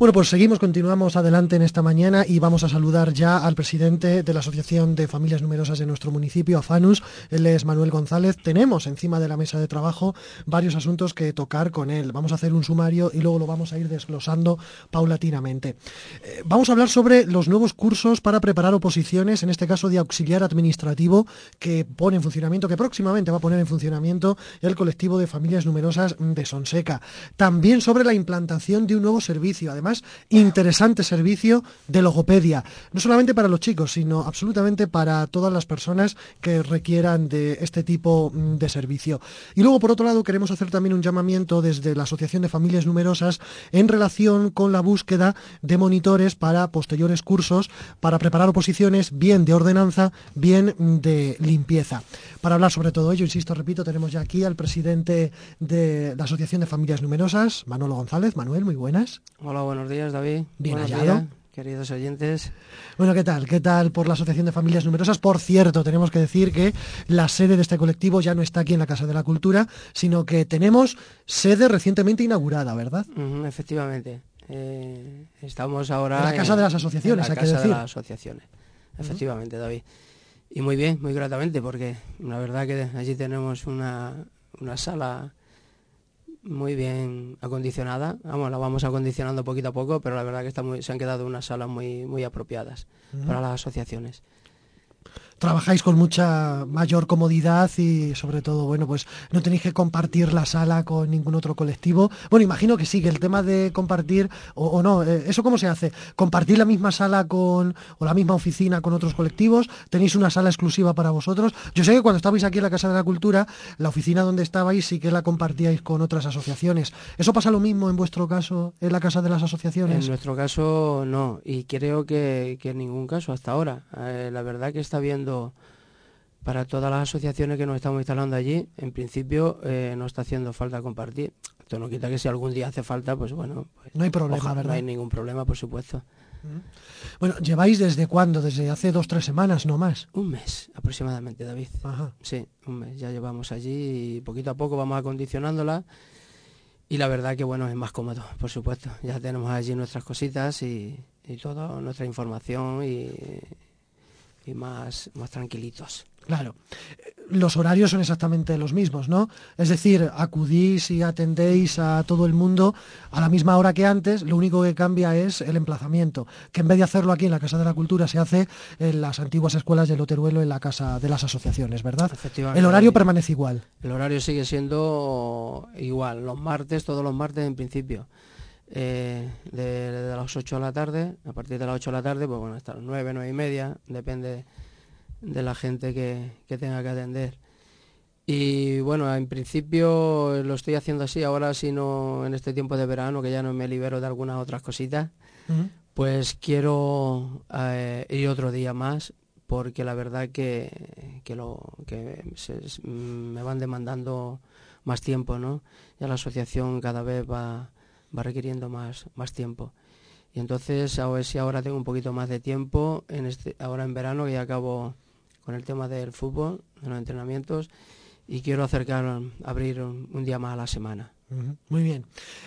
Bueno, pues seguimos, continuamos adelante en esta mañana y vamos a saludar ya al presidente de la Asociación de Familias Numerosas de nuestro municipio, AFANUS. Él es Manuel González. Tenemos encima de la mesa de trabajo varios asuntos que tocar con él. Vamos a hacer un sumario y luego lo vamos a ir desglosando paulatinamente. Eh, vamos a hablar sobre los nuevos cursos para preparar oposiciones, en este caso de auxiliar administrativo, que pone en funcionamiento, que próximamente va a poner en funcionamiento el colectivo de familias numerosas de Sonseca. También sobre la implantación de un nuevo servicio, además interesante servicio de logopedia, no solamente para los chicos, sino absolutamente para todas las personas que requieran de este tipo mm, de servicio. Y luego, por otro lado, queremos hacer también un llamamiento desde la Asociación de Familias Numerosas en relación con la búsqueda de monitores para posteriores cursos para preparar oposiciones bien de ordenanza, bien de limpieza. Para hablar sobre todo ello, insisto, repito, tenemos ya aquí al presidente de la Asociación de Familias Numerosas, Manolo González. Manuel, muy buenas. Hola, buenos días, David. Bien hallado. queridos oyentes. Bueno, ¿qué tal? ¿Qué tal por la Asociación de Familias Numerosas? Por cierto, tenemos que decir que la sede de este colectivo ya no está aquí en la Casa de la Cultura, sino que tenemos sede recientemente inaugurada, ¿verdad? efectivamente. Eh, estamos ahora... En la Casa de las Asociaciones, en la Casa de las Asociaciones, efectivamente, David. Y muy bien, muy gratamente, porque la verdad que allí tenemos una, una sala muy bien acondicionada. Vamos, la vamos acondicionando poquito a poco, pero la verdad que está muy, se han quedado unas salas muy, muy apropiadas para las asociaciones trabajáis con mucha mayor comodidad y sobre todo, bueno, pues no tenéis que compartir la sala con ningún otro colectivo. Bueno, imagino que sí, que el tema de compartir, o, no, eh, ¿eso cómo se hace? ¿Compartir la misma sala con, o la misma oficina con otros colectivos? ¿Tenéis una sala exclusiva para vosotros? Yo sé que cuando estabais aquí en la Casa de la Cultura, la oficina donde estabais sí que la compartíais con otras asociaciones. ¿Eso pasa lo mismo en vuestro caso en la Casa de las Asociaciones? En nuestro caso no, y creo que, en ningún caso hasta ahora. Eh, la verdad que está viendo para todas las asociaciones que nos estamos instalando allí, en principio eh, no está haciendo falta compartir. Esto no quita que si algún día hace falta, pues bueno, pues, no hay problema, ¿verdad? No hay ningún problema, por supuesto. Bueno, ¿lleváis desde cuándo? Desde hace dos, tres semanas, no más. Un mes aproximadamente, David. Ajá. Sí, un mes. Ya llevamos allí y poquito a poco vamos acondicionándola. Y la verdad que bueno, es más cómodo, por supuesto. Ya tenemos allí nuestras cositas y, y toda nuestra información y, y más, más tranquilitos. Claro. Los horarios son exactamente los mismos, ¿no? Es decir, acudís y atendéis a todo el mundo a la misma hora que antes, lo único que cambia es el emplazamiento, que en vez de hacerlo aquí en la Casa de la Cultura se hace en las antiguas escuelas de Loteruelo en la Casa de las Asociaciones, ¿verdad? Efectivamente. El horario permanece igual. El horario sigue siendo igual, los martes, todos los martes en principio. Eh, de, las 8 de la tarde, a partir de las 8 de la tarde, pues bueno, hasta las 9, 9 y media, depende de la gente que, tenga que atender. Y bueno, en principio lo estoy haciendo así, ahora si no en este tiempo de verano, que ya no me libero de algunas otras cositas, pues quiero eh, ir otro día más, porque la verdad que, que, lo, que me van demandando más tiempo, ¿no? Ya la asociación cada vez va va requiriendo más, más tiempo. Y entonces a ver si ahora tengo un poquito más de tiempo, este, ahora en verano que ya acabo con el tema del fútbol, de los entrenamientos, y quiero acercar, abrir un día más a la semana. Muy bien.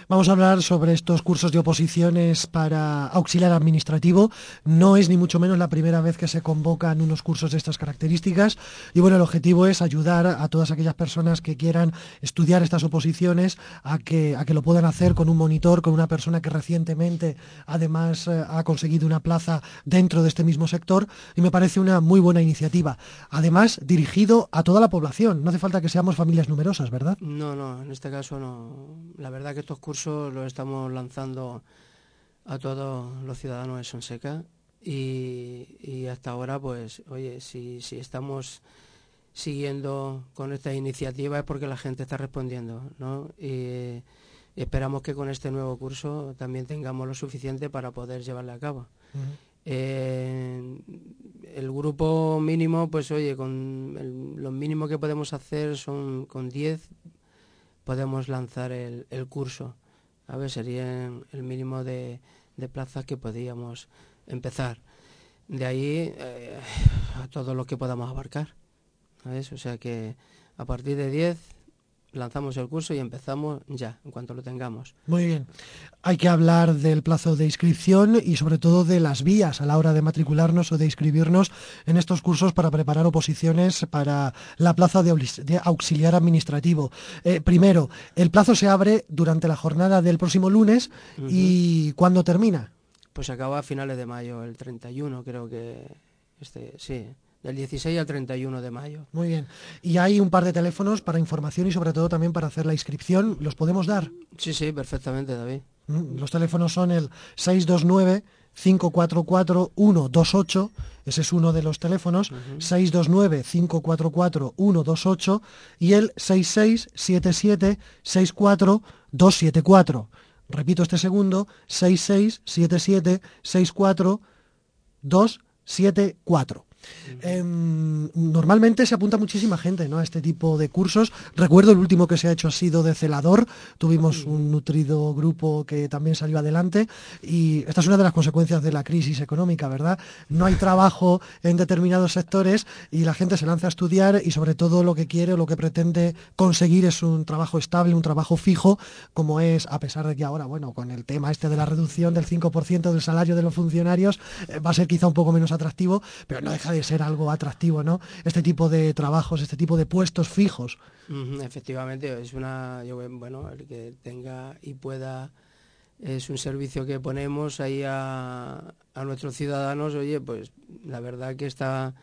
Vamos a hablar sobre estos cursos de oposiciones para auxiliar administrativo. No es ni mucho menos la primera vez que se convocan unos cursos de estas características. Y bueno, el objetivo es ayudar a todas aquellas personas que quieran estudiar estas oposiciones a que, a que lo puedan hacer con un monitor, con una persona que recientemente además eh, ha conseguido una plaza dentro de este mismo sector. Y me parece una muy buena iniciativa. Además, dirigido a toda la población. No hace falta que seamos familias numerosas, ¿verdad? No, no, en este caso no la verdad que estos cursos los estamos lanzando a todos los ciudadanos de Sonseca y, hasta ahora, pues, oye, si, si estamos siguiendo con esta iniciativa es porque la gente está respondiendo, ¿no? Y, esperamos que con este nuevo curso también tengamos lo suficiente para poder llevarle a cabo. Eh, el grupo mínimo, pues oye, con lo mínimo que podemos hacer son con 10 podemos lanzar el, curso. A ver, sería el mínimo de, plazas que podríamos empezar. De ahí eh, a todo lo que podamos abarcar. O sea que a partir de 10 lanzamos el curso y empezamos ya, en cuanto lo tengamos. Muy bien. Hay que hablar del plazo de inscripción y sobre todo de las vías a la hora de matricularnos o de inscribirnos en estos cursos para preparar oposiciones para la plaza de, auxiliar administrativo. Eh, primero, el plazo se abre durante la jornada del próximo lunes y ¿cuándo termina? Pues acaba a finales de mayo, el 31 creo que, este, sí, del 16 al 31 de mayo. Muy bien. Y hay un par de teléfonos para información y sobre todo también para hacer la inscripción. ¿Los podemos dar? Sí, sí, perfectamente, David. Mm, los teléfonos son el 629 544 128, ese es uno de los teléfonos, 629 544 128 y el 6677 64 274. Repito este segundo, 6677 64 274. Em, normalmente se apunta muchísima gente ¿no? a este tipo de cursos. Recuerdo el último que se ha hecho ha sido de celador. Tuvimos un nutrido grupo que también salió adelante y esta es una de las consecuencias de la crisis económica, ¿verdad? No hay trabajo en determinados sectores y la gente se lanza a estudiar y sobre todo lo que quiere o lo que pretende conseguir es un trabajo estable, un trabajo fijo, como es, a pesar de que ahora, bueno, con el tema este de la reducción del 5% del salario de los funcionarios, eh, va a ser quizá un poco menos atractivo, pero no deja de ser algo atractivo, ¿no? Este tipo de trabajos, este tipo de puestos fijos. efectivamente, es una, bueno, el que tenga y pueda, es un servicio que ponemos ahí a, nuestros ciudadanos, oye, pues la verdad que está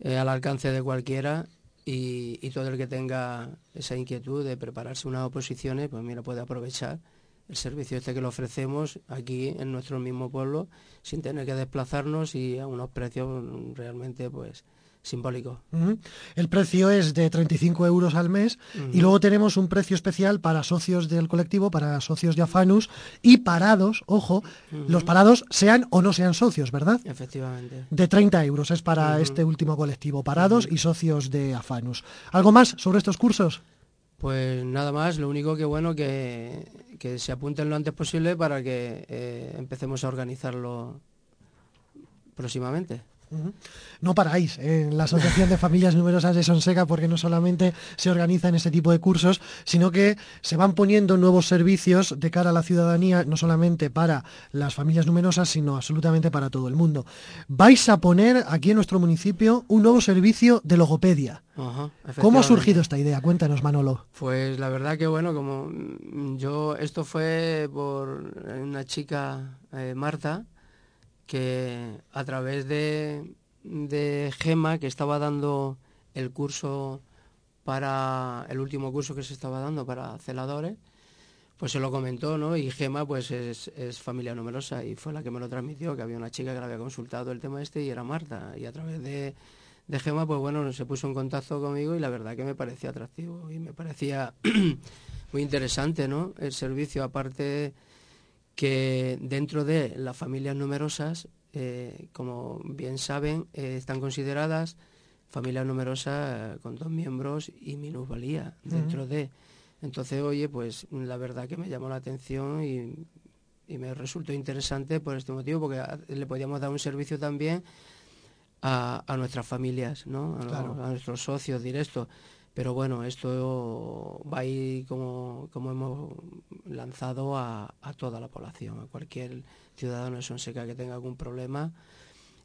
eh, al alcance de cualquiera y, y, todo el que tenga esa inquietud de prepararse unas oposiciones, pues mira, puede aprovechar el servicio este que lo ofrecemos aquí en nuestro mismo pueblo sin tener que desplazarnos y a unos precios realmente pues simbólicos. El precio es de 35 euros al mes y luego tenemos un precio especial para socios del colectivo, para socios de Afanus y parados, ojo, los parados sean o no sean socios, ¿verdad? Efectivamente. De 30 euros es para este último colectivo, parados y socios de Afanus. ¿Algo más sobre estos cursos? Pues nada más, lo único que bueno que, se apunten lo antes posible para que eh, empecemos a organizarlo próximamente. No paráis en la Asociación de Familias Numerosas de Sonseca porque no solamente se organizan este tipo de cursos, sino que se van poniendo nuevos servicios de cara a la ciudadanía, no solamente para las familias numerosas, sino absolutamente para todo el mundo. Vais a poner aquí en nuestro municipio un nuevo servicio de logopedia. ¿Cómo ha surgido esta idea? Cuéntanos, Manolo. Pues la verdad que bueno, como yo, esto fue por una chica, eh, Marta, que a través de, de Gema, que estaba dando el curso para el último curso que se estaba dando para celadores, pues se lo comentó, ¿no? Y Gema, pues es, familia numerosa y fue la que me lo transmitió, que había una chica que le había consultado el tema este y era Marta. Y a través de, de Gema, pues bueno, se puso en contacto conmigo y la verdad que me parecía atractivo y me parecía muy interesante, ¿no? El servicio, aparte que dentro de las familias numerosas, eh, como bien saben, eh, están consideradas familias numerosas eh, con dos miembros y minusvalía dentro de. Entonces, oye, pues la verdad que me llamó la atención y, me resultó interesante por este motivo, porque le podíamos dar un servicio también a, nuestras familias, ¿no? a, nuestros socios directos. Pero bueno, esto va a ir como, como hemos lanzado a, toda la población, a cualquier ciudadano de Sonseca que tenga algún problema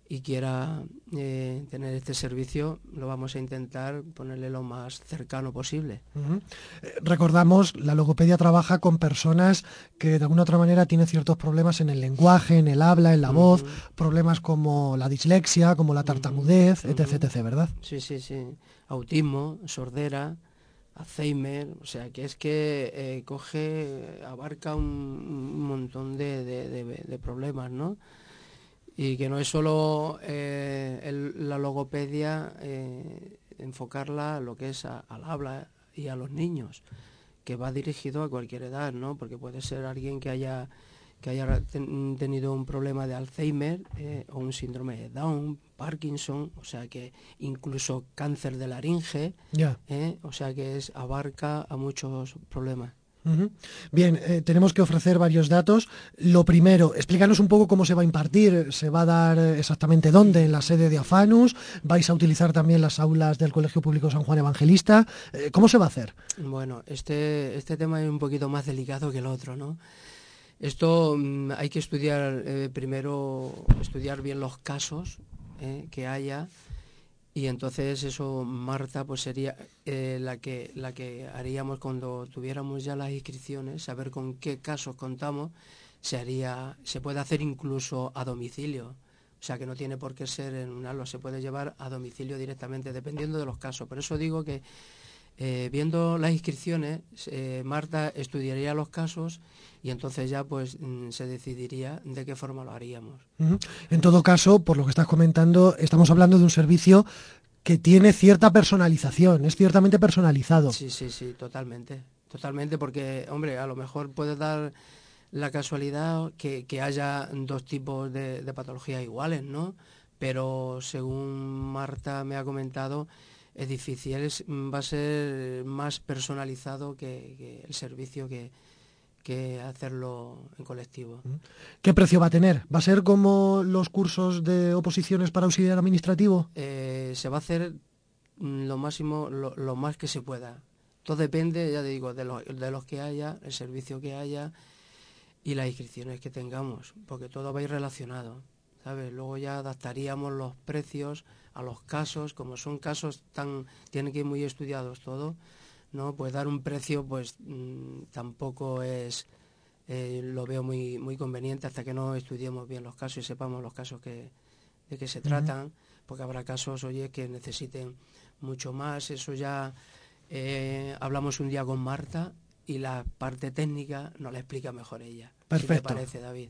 y quiera eh, tener este servicio, lo vamos a intentar ponerle lo más cercano posible. Eh, recordamos, la logopedia trabaja con personas que de alguna otra manera tienen ciertos problemas en el lenguaje, en el habla, en la voz, problemas como la dislexia, como la tartamudez, etc, etc, ¿verdad? Sí, sí, sí autismo, sordera, Alzheimer, o sea que es que eh, coge, abarca un, montón de, problemas, ¿no? Y que no es solo eh, la logopedia eh, enfocarla a lo que es al habla y a los niños, que va dirigido a cualquier edad, ¿no? Porque puede ser alguien que haya que haya tenido un problema de Alzheimer o un síndrome de Down, Parkinson, o sea que incluso cáncer de laringe, ¿eh? o sea que es abarca a muchos problemas. Bien, eh, tenemos que ofrecer varios datos. Lo primero, explícanos un poco cómo se va a impartir. ¿Se va a dar exactamente dónde? ¿En la sede de Afanus? ¿Vais a utilizar también las aulas del Colegio Público San Juan Evangelista? Eh, ¿Cómo se va a hacer? Bueno, este, este tema es un poquito más delicado que el otro, ¿no? Esto mm, hay que estudiar eh, primero, estudiar bien los casos que haya y entonces eso Marta pues sería eh, la que la que haríamos cuando tuviéramos ya las inscripciones saber con qué casos contamos se haría se puede hacer incluso a domicilio. O sea que no tiene por qué ser en un aula se puede llevar a domicilio directamente dependiendo de los casos. Por eso digo que eh, viendo las inscripciones eh, Marta estudiaría los casos y entonces ya pues mm, se decidiría de qué forma lo haríamos. En todo caso, por lo que estás comentando, estamos hablando de un servicio que tiene cierta personalización, es ciertamente personalizado. Sí, sí, sí, totalmente, totalmente, porque, hombre, a lo mejor puede dar la casualidad que, haya dos tipos de, patologías iguales, ¿no? Pero según Marta me ha comentado, es difícil, va a ser más personalizado que el servicio que, que hacerlo en colectivo. ¿Qué precio va a tener? ¿Va a ser como los cursos de oposiciones para auxiliar administrativo? Eh, se va a hacer lo máximo, lo, más que se pueda. Todo depende, ya digo, de, de los que haya, el servicio que haya y las inscripciones que tengamos, porque todo va a ir relacionado. ¿sabes? Luego ya adaptaríamos los precios a los casos, como son casos tan, tienen que ir muy estudiados todo, ¿no? Pues dar un precio pues mm, tampoco es, eh, lo veo muy, muy conveniente hasta que no estudiemos bien los casos y sepamos los casos que, de que se tratan, porque habrá casos, oye, que necesiten mucho más, eso ya eh, hablamos un día con Marta y la parte técnica nos la explica mejor ella. Perfecto.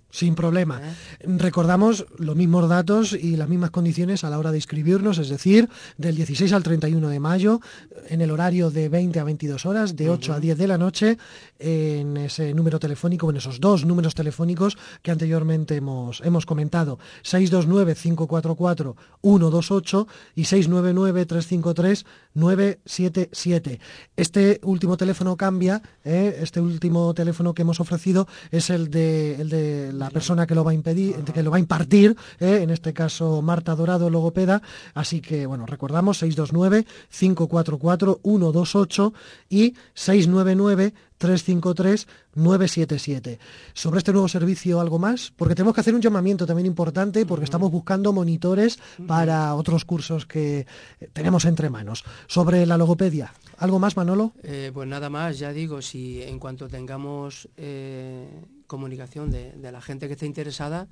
Sin problema. ¿Eh? Recordamos los mismos datos y las mismas condiciones a la hora de inscribirnos, es decir, del 16 al 31 de mayo, en el horario de 20 a 22 horas, de 8 a 10 de la noche, en ese número telefónico, en esos dos números telefónicos que anteriormente hemos, hemos comentado, 629-544-128 y 699-353-977. Este último teléfono cambia, ¿eh? este último teléfono que hemos ofrecido es el de, el de la persona que lo va a impedir, que lo va a impartir, ¿eh? en este caso Marta Dorado, logopeda. Así que, bueno, recordamos 629-544-128 y 699 353-977. Sobre este nuevo servicio, ¿algo más? Porque tenemos que hacer un llamamiento también importante porque estamos buscando monitores para otros cursos que tenemos entre manos. Sobre la logopedia, ¿algo más, Manolo? Eh, pues nada más, ya digo, si en cuanto tengamos eh, comunicación de, la gente que esté interesada,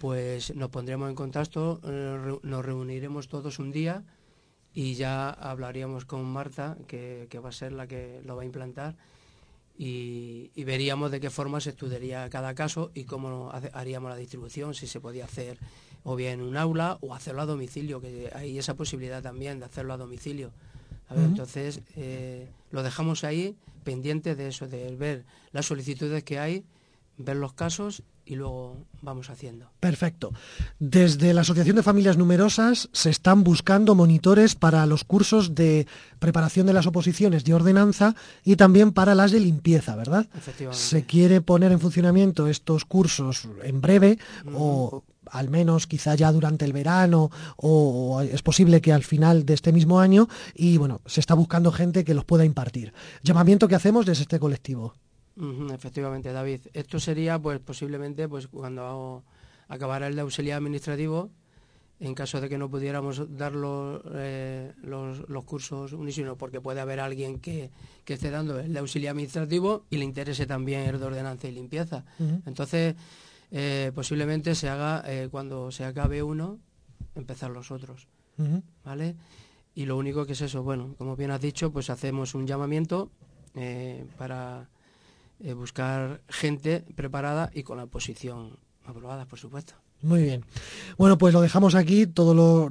pues nos pondremos en contacto, eh, nos reuniremos todos un día y ya hablaríamos con Marta, que va a ser la que lo va a implantar y, veríamos de qué forma se estudiaría cada caso y cómo haríamos la distribución, si se podía hacer o bien en un aula o hacerlo a domicilio, que hay esa posibilidad también de hacerlo a domicilio. Entonces, eh, lo dejamos ahí pendiente de eso, de ver las solicitudes que hay, ver los casos y luego vamos haciendo. Perfecto. Desde la Asociación de Familias Numerosas se están buscando monitores para los cursos de preparación de las oposiciones de ordenanza y también para las de limpieza, ¿verdad? Efectivamente. Se quiere poner en funcionamiento estos cursos en breve o al menos quizá ya durante el verano o es posible que al final de este mismo año y bueno, se está buscando gente que los pueda impartir. Llamamiento que hacemos desde este colectivo efectivamente, David. Esto sería, pues, posiblemente, pues, cuando acabara el de auxiliar administrativo, en caso de que no pudiéramos dar eh, los, los, cursos unísonos, porque puede haber alguien que, esté dando el de auxiliar administrativo y le interese también el de ordenanza y limpieza. Entonces, eh, posiblemente se haga, eh, cuando se acabe uno, empezar los otros. ¿Vale? Y lo único que es eso, bueno, como bien has dicho, pues hacemos un llamamiento para buscar gente preparada y con la posición aprobada, por supuesto. Muy bien. Bueno, pues lo dejamos aquí, todo lo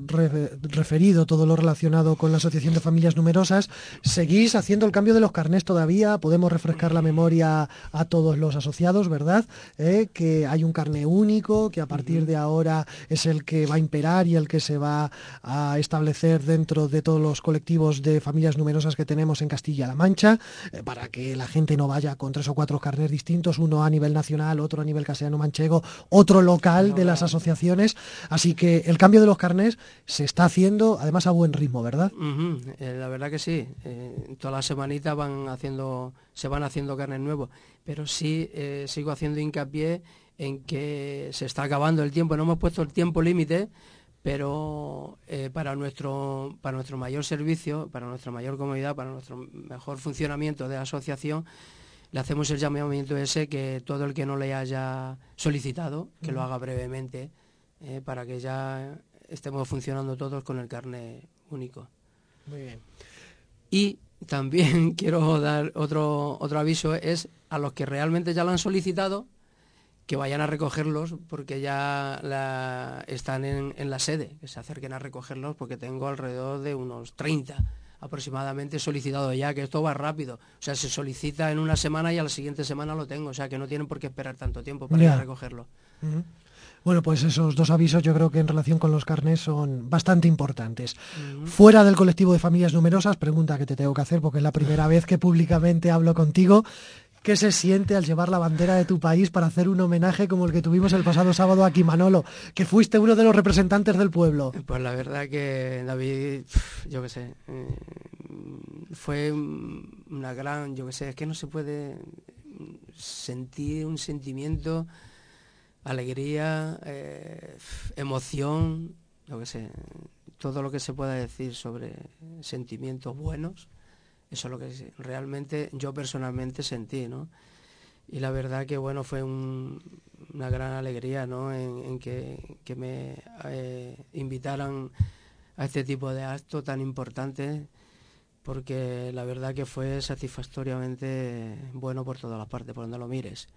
referido, todo lo relacionado con la Asociación de Familias Numerosas. ¿Seguís haciendo el cambio de los carnés todavía? Podemos refrescar la memoria a todos los asociados, ¿verdad? ¿Eh? Que hay un carné único, que a partir de ahora es el que va a imperar y el que se va a establecer dentro de todos los colectivos de familias numerosas que tenemos en Castilla-La Mancha, eh, para que la gente no vaya con tres o cuatro carnés distintos, uno a nivel nacional, otro a nivel castellano-manchego, otro local de las asociaciones. Así que el cambio de los carnés se está haciendo además a buen ritmo, ¿verdad? Eh, la verdad que sí. Eh, todas las semanitas van haciendo, se van haciendo carnes nuevos. Pero sí eh, sigo haciendo hincapié en que se está acabando el tiempo. No hemos puesto el tiempo límite, pero para, nuestro, para nuestro mayor servicio, para nuestra mayor comodidad, para nuestro mejor funcionamiento de la asociación, le hacemos el llamamiento ese que todo el que no le haya solicitado, que lo haga brevemente, eh, para que ya estemos funcionando todos con el carne único. Muy bien. Y también quiero dar otro, otro aviso, es a los que realmente ya lo han solicitado, que vayan a recogerlos porque ya están en, en, la sede, que se acerquen a recogerlos porque tengo alrededor de unos 30 aproximadamente solicitado ya, que esto va rápido. O sea, se solicita en una semana y a la siguiente semana lo tengo. O sea, que no tienen por qué esperar tanto tiempo para ir a recogerlo. Bueno, pues esos dos avisos yo creo que en relación con los carnés son bastante importantes. Fuera del colectivo de familias numerosas, pregunta que te tengo que hacer porque es la primera vez que públicamente hablo contigo. ¿Qué se siente al llevar la bandera de tu país para hacer un homenaje como el que tuvimos el pasado sábado aquí, Manolo, que fuiste uno de los representantes del pueblo? Pues la verdad que David, yo qué sé, eh, fue una gran, yo qué sé, es que no se puede sentir un sentimiento, alegría, eh, emoción, yo qué sé, todo lo que se pueda decir sobre sentimientos buenos eso es lo que realmente yo personalmente sentí, ¿no? Y la verdad que, bueno, fue una gran alegría, ¿no? En, que, me eh, invitaran a este tipo de acto tan importante, porque la verdad que fue satisfactoriamente bueno por todas las partes, por donde lo mires.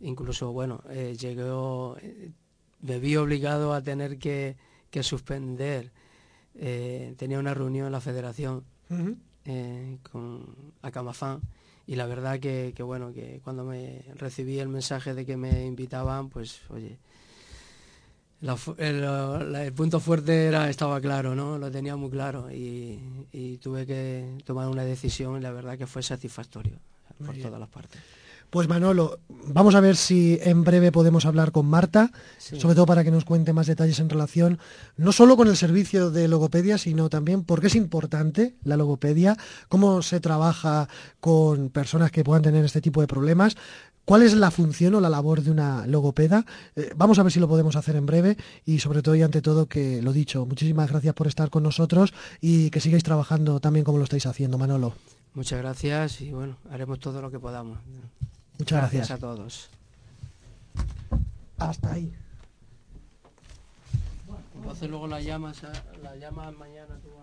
Incluso, bueno, eh, llegó, eh, me vi obligado a tener que, suspender. tenía una reunión en la federación eh, con Acamafán y la verdad que, bueno, que cuando me recibí el mensaje de que me invitaban, pues oye, el, punto fuerte era, estaba claro, ¿no? Lo tenía muy claro y, tuve que tomar una decisión y la verdad que fue satisfactorio por todas las partes. Pues Manolo, vamos a ver si en breve podemos hablar con Marta, sobre todo para que nos cuente más detalles en relación no solo con el servicio de logopedia, sino también porque es importante la logopedia, cómo se trabaja con personas que puedan tener este tipo de problemas, cuál es la función o la labor de una logopeda. Eh, vamos a ver si lo podemos hacer en breve y sobre todo y ante todo que lo dicho, muchísimas gracias por estar con nosotros y que sigáis trabajando también como lo estáis haciendo, Manolo. Muchas gracias y bueno, haremos todo lo que podamos. Muchas gracias. a todos. Hasta ahí. Entonces luego la llamas, la llamas mañana tú a